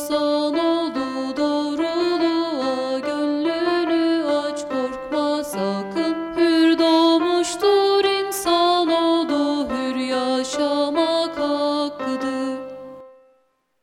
Hasan oldu doğruluğa gönlünü aç korkma sakın. Hür doğmuştur insan oldu hür yaşama